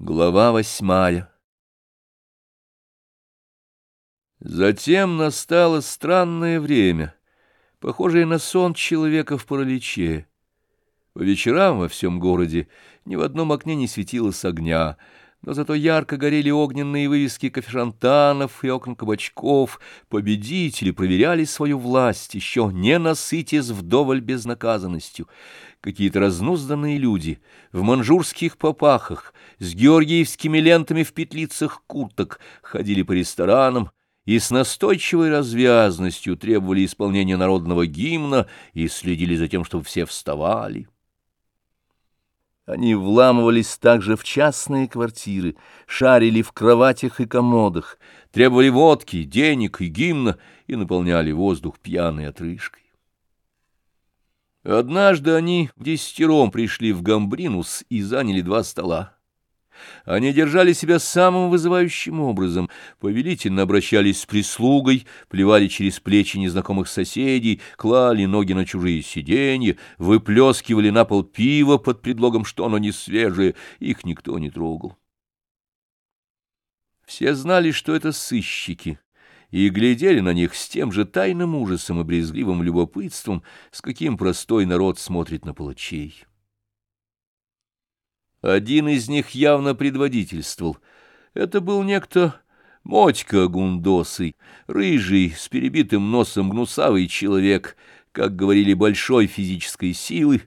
Глава восьмая Затем настало странное время, похожее на сон человека в параличе. По вечерам во всем городе ни в одном окне не светилось огня — но зато ярко горели огненные вывески кофешантанов и окон кабачков. Победители проверяли свою власть, еще не насытясь вдоволь безнаказанностью. Какие-то разнузданные люди в манжурских попахах, с георгиевскими лентами в петлицах курток, ходили по ресторанам, и с настойчивой развязностью требовали исполнения народного гимна и следили за тем, чтобы все вставали. Они вламывались также в частные квартиры, шарили в кроватях и комодах, требовали водки, денег и гимна и наполняли воздух пьяной отрыжкой. Однажды они в десятером пришли в Гамбринус и заняли два стола. Они держали себя самым вызывающим образом, повелительно обращались с прислугой, плевали через плечи незнакомых соседей, клали ноги на чужие сиденья, выплескивали на пол пиво под предлогом, что оно не свежее, их никто не трогал. Все знали, что это сыщики, и глядели на них с тем же тайным ужасом и брезгливым любопытством, с каким простой народ смотрит на палачей. Один из них явно предводительствовал. Это был некто Мотька Гундосый, рыжий, с перебитым носом гнусавый человек, как говорили, большой физической силы,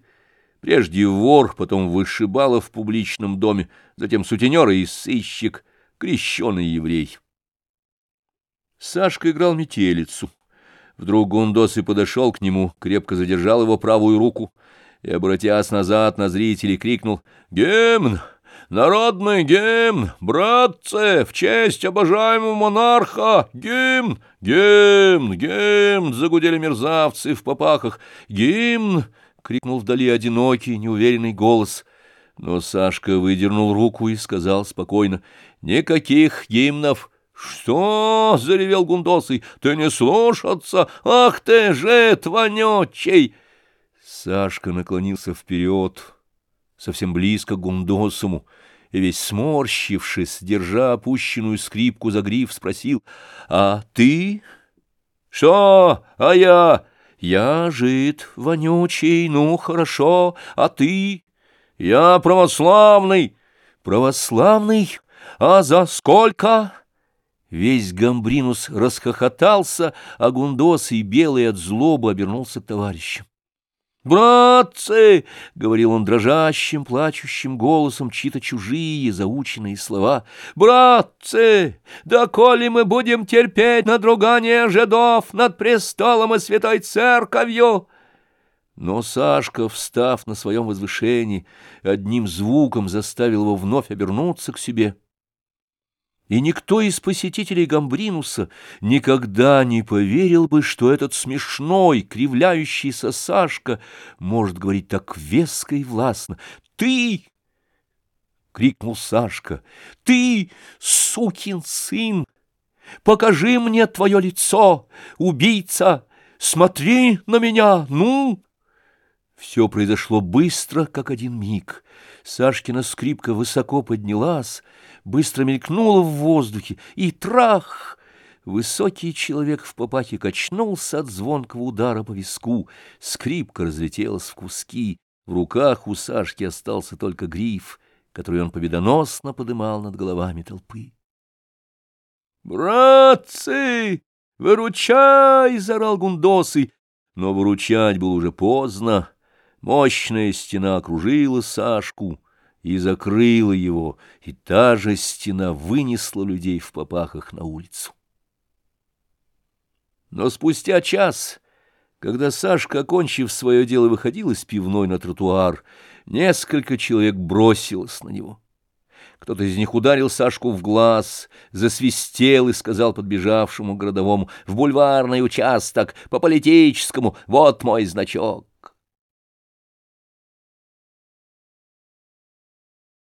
прежде вор, потом вышибала в публичном доме, затем сутенер и сыщик, крещеный еврей. Сашка играл метелицу. Вдруг Гундосый подошел к нему, крепко задержал его правую руку — и, обратясь назад на зрителей, крикнул «Гимн! Народный гимн! Братцы! В честь обожаемого монарха! Гимн! Гимн! Гимн!» Загудели мерзавцы в попахах. «Гимн!» — крикнул вдали одинокий, неуверенный голос. Но Сашка выдернул руку и сказал спокойно «Никаких гимнов!» «Что?» — заревел Гундосый. «Ты не слушаться! Ах ты же, вонючий!» Сашка наклонился вперед, совсем близко к Гундосому, и весь сморщившись, держа опущенную скрипку за гриф, спросил, «А ты?» «Что? А я?» «Я жид, вонючий, ну, хорошо, а ты?» «Я православный». «Православный? А за сколько?» Весь Гамбринус расхохотался, а Гундос и белый от злобы обернулся к товарищам. «Братцы!» — говорил он дрожащим, плачущим голосом чьи-то чужие заученные слова. «Братцы! Да коли мы будем терпеть надругание жидов над престолом и святой церковью!» Но Сашка, встав на своем возвышении, одним звуком заставил его вновь обернуться к себе — и никто из посетителей Гамбринуса никогда не поверил бы, что этот смешной, кривляющийся Сашка может говорить так веско и властно. «Ты!» — крикнул Сашка. «Ты, сукин сын! Покажи мне твое лицо, убийца! Смотри на меня, ну!» Все произошло быстро, как один миг. Сашкина скрипка высоко поднялась, быстро мелькнула в воздухе, и трах! Высокий человек в попахе качнулся от звонкого удара по виску, скрипка разлетелась в куски, в руках у Сашки остался только гриф, который он победоносно подымал над головами толпы. «Братцы, выручай!» — заорал Гундосы, но выручать было уже поздно. Мощная стена окружила Сашку и закрыла его, и та же стена вынесла людей в попахах на улицу. Но спустя час, когда Сашка, окончив свое дело, выходил из пивной на тротуар, несколько человек бросилось на него. Кто-то из них ударил Сашку в глаз, засвистел и сказал подбежавшему городовому «В бульварный участок, по политическому, вот мой значок».